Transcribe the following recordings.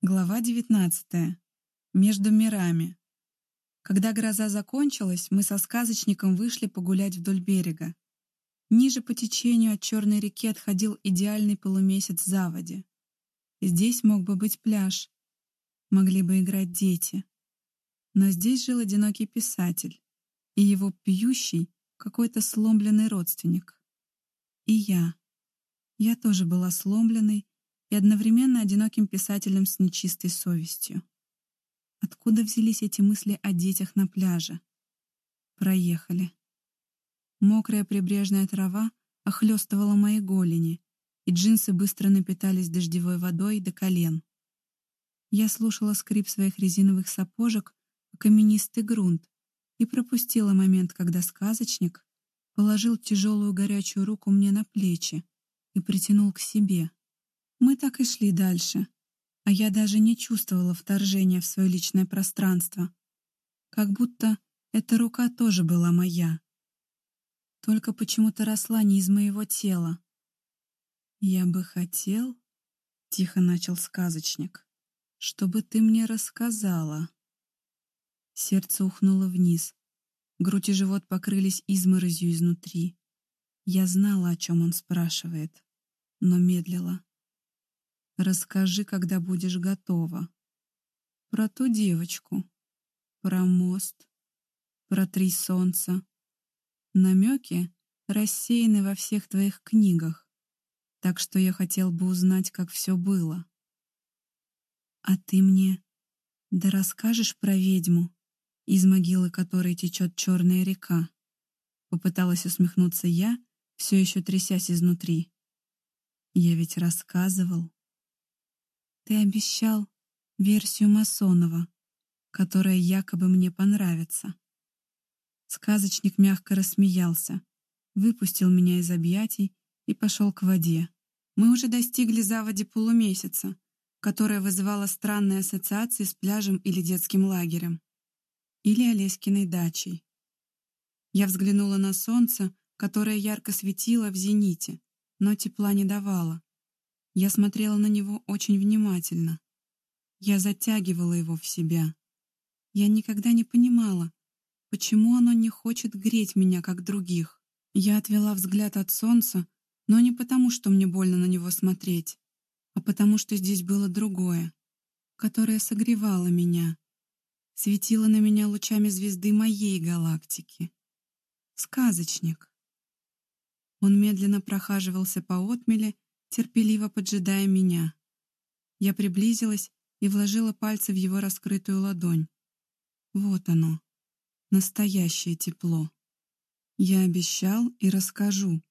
Глава 19. Между мирами. Когда гроза закончилась, мы со сказочником вышли погулять вдоль берега. Ниже по течению от Черной реки отходил идеальный полумесяц заводи. Здесь мог бы быть пляж. Могли бы играть дети. Но здесь жил одинокий писатель и его пьющий какой-то сломленный родственник. И я. Я тоже была сломленной и одновременно одиноким писателем с нечистой совестью. Откуда взялись эти мысли о детях на пляже? Проехали. Мокрая прибрежная трава охлестывала мои голени, и джинсы быстро напитались дождевой водой до колен. Я слушала скрип своих резиновых сапожек о каменистый грунт и пропустила момент, когда сказочник положил тяжелую горячую руку мне на плечи и притянул к себе. Мы так и шли дальше, а я даже не чувствовала вторжения в свое личное пространство. Как будто эта рука тоже была моя. Только почему-то росла не из моего тела. «Я бы хотел», — тихо начал сказочник, — «чтобы ты мне рассказала». Сердце ухнуло вниз. Грудь и живот покрылись изморозью изнутри. Я знала, о чем он спрашивает, но медлила. Расскажи, когда будешь готова. Про ту девочку, про мост, про три солнца. Намеки рассеяны во всех твоих книгах, так что я хотел бы узнать, как все было. А ты мне да расскажешь про ведьму, из могилы которой течет черная река? Попыталась усмехнуться я, все еще трясясь изнутри. Я ведь рассказывал. Ты обещал версию Масонова, которая якобы мне понравится. Сказочник мягко рассмеялся, выпустил меня из объятий и пошел к воде. Мы уже достигли заводи полумесяца, которая вызывала странные ассоциации с пляжем или детским лагерем, или Олеськиной дачей. Я взглянула на солнце, которое ярко светило в зените, но тепла не давало. Я смотрела на него очень внимательно. Я затягивала его в себя. Я никогда не понимала, почему оно не хочет греть меня, как других. Я отвела взгляд от солнца, но не потому, что мне больно на него смотреть, а потому, что здесь было другое, которое согревало меня, светило на меня лучами звезды моей галактики. Сказочник. Он медленно прохаживался по отмеле, терпеливо поджидая меня. Я приблизилась и вложила пальцы в его раскрытую ладонь. Вот оно, настоящее тепло. Я обещал и расскажу,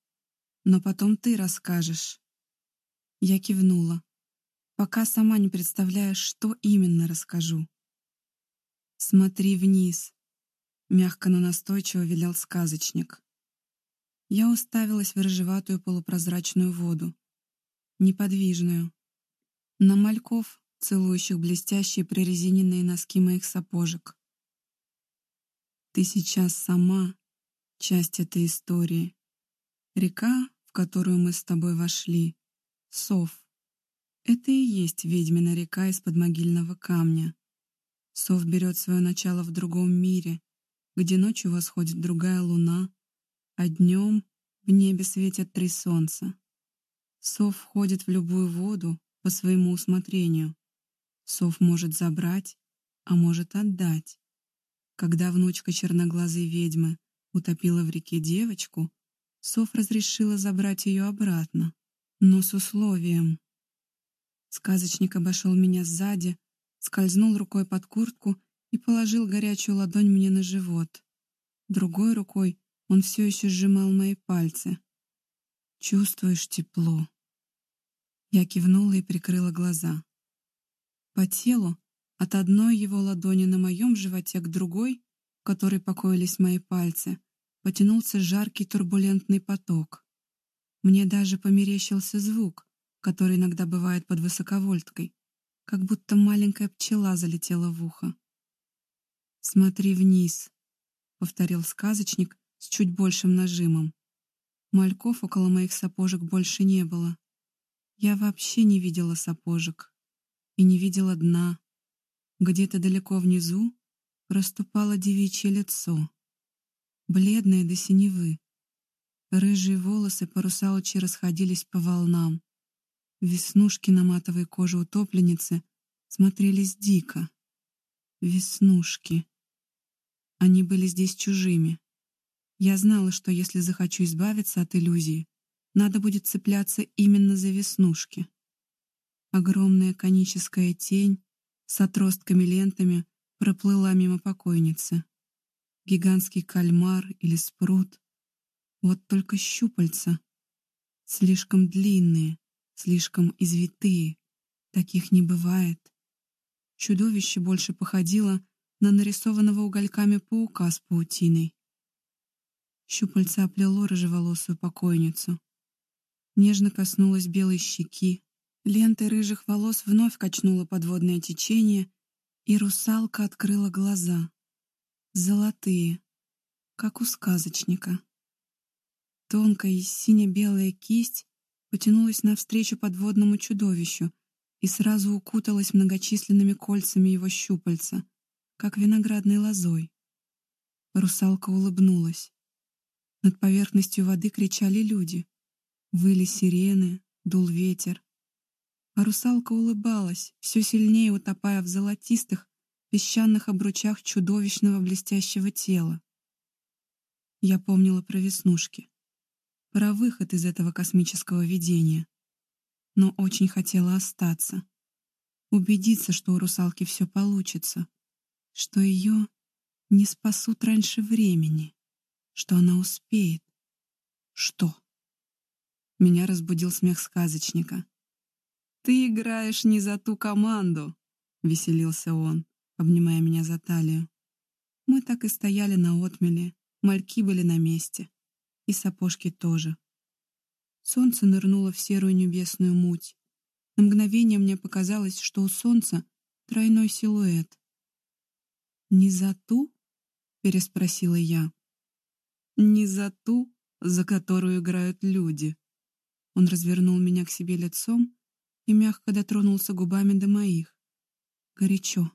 но потом ты расскажешь. Я кивнула, пока сама не представляю, что именно расскажу. «Смотри вниз», — мягко, но настойчиво велел сказочник. Я уставилась в рыжеватую полупрозрачную воду неподвижную. На мальков, целующих блестящие прорезиненные носки моих сапожек. Ты сейчас сама часть этой истории. Река, в которую мы с тобой вошли, Сов. Это и есть ведьмина река из-под могильного камня. Сов берет свое начало в другом мире, где ночью восходит другая луна, а днем в небе светят три солнца. Сов входит в любую воду по своему усмотрению. Сов может забрать, а может отдать. Когда внучка черноглазой ведьмы утопила в реке девочку, Сов разрешила забрать ее обратно, но с условием. Сказочник обошел меня сзади, скользнул рукой под куртку и положил горячую ладонь мне на живот. Другой рукой он все еще сжимал мои пальцы. Чувствуешь тепло. Я кивнула и прикрыла глаза. По телу, от одной его ладони на моем животе к другой, в которой покоились мои пальцы, потянулся жаркий турбулентный поток. Мне даже померещился звук, который иногда бывает под высоковольткой, как будто маленькая пчела залетела в ухо. «Смотри вниз», — повторил сказочник с чуть большим нажимом. Мальков около моих сапожек больше не было. Я вообще не видела сапожек. и не видела дна. Где-то далеко внизу проступало девичье лицо, бледное до синевы. Рыжие волосы по русалочи расходились по волнам. Веснушки на матовой коже утопленницы смотрелись дико. Веснушки. Они были здесь чужими. Я знала, что если захочу избавиться от иллюзии, надо будет цепляться именно за веснушки. Огромная коническая тень с отростками-лентами проплыла мимо покойницы. Гигантский кальмар или спрут. Вот только щупальца. Слишком длинные, слишком извитые. Таких не бывает. Чудовище больше походило на нарисованного угольками паука с паутиной. Щупальца оплело рыжеволосую покойницу. Нежно коснулась белой щеки. Лентой рыжих волос вновь качнуло подводное течение, и русалка открыла глаза. Золотые, как у сказочника. Тонкая сине-белая кисть потянулась навстречу подводному чудовищу и сразу укуталась многочисленными кольцами его щупальца, как виноградной лозой. Русалка улыбнулась. Над поверхностью воды кричали люди. Выли сирены, дул ветер. А русалка улыбалась, все сильнее утопая в золотистых, песчаных обручах чудовищного блестящего тела. Я помнила про веснушки, про выход из этого космического видения, но очень хотела остаться, убедиться, что у русалки все получится, что ее не спасут раньше времени, что она успеет. Что? Меня разбудил смех сказочника. «Ты играешь не за ту команду», — веселился он обнимая меня за талию. Мы так и стояли на отмеле, мальки были на месте. И сапожки тоже. Солнце нырнуло в серую небесную муть. На мгновение мне показалось, что у солнца тройной силуэт. «Не за ту?» — переспросила я. «Не за ту, за которую играют люди». Он развернул меня к себе лицом и мягко дотронулся губами до моих. Горячо.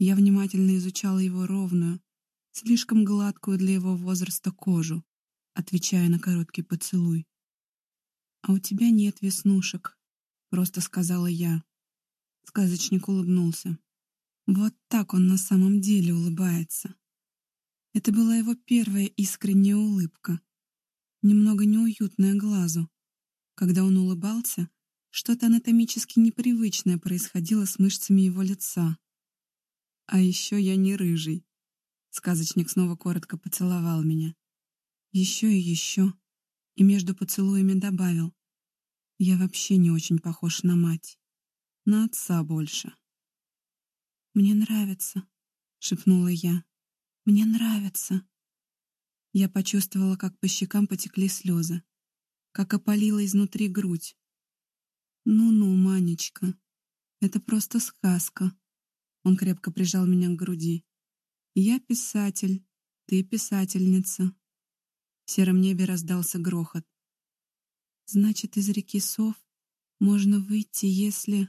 Я внимательно изучала его ровную, слишком гладкую для его возраста кожу, отвечая на короткий поцелуй. «А у тебя нет веснушек», — просто сказала я. Сказочник улыбнулся. Вот так он на самом деле улыбается. Это была его первая искренняя улыбка, немного неуютная глазу. Когда он улыбался, что-то анатомически непривычное происходило с мышцами его лица. А еще я не рыжий. Сказочник снова коротко поцеловал меня. Еще и еще. И между поцелуями добавил. Я вообще не очень похож на мать. На отца больше. «Мне нравится», — шепнула я. «Мне нравится». Я почувствовала, как по щекам потекли слезы, как опалила изнутри грудь. «Ну-ну, Манечка, это просто сказка», он крепко прижал меня к груди. «Я писатель, ты писательница». В сером небе раздался грохот. «Значит, из реки Сов можно выйти, если...»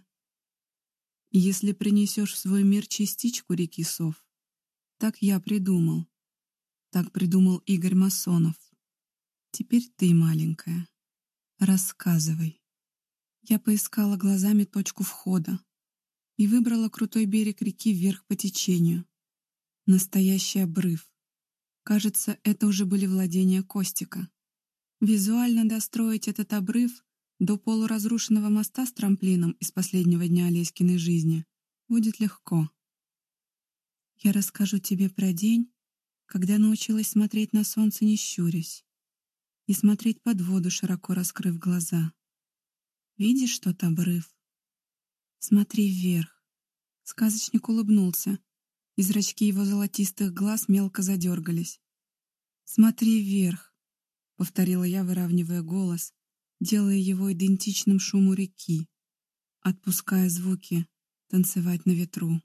«Если принесешь в свой мир частичку реки Сов». Так я придумал. Так придумал Игорь Масонов. Теперь ты, маленькая, рассказывай. Я поискала глазами точку входа, и выбрала крутой берег реки вверх по течению. Настоящий обрыв. Кажется, это уже были владения Костика. Визуально достроить этот обрыв до полуразрушенного моста с трамплином из последнего дня Олеськиной жизни будет легко. Я расскажу тебе про день, когда научилась смотреть на солнце не щурясь и смотреть под воду, широко раскрыв глаза. Видишь тот обрыв? Смотри вверх. Сказочник улыбнулся, и зрачки его золотистых глаз мелко задергались. «Смотри вверх», — повторила я, выравнивая голос, делая его идентичным шуму реки, отпуская звуки танцевать на ветру.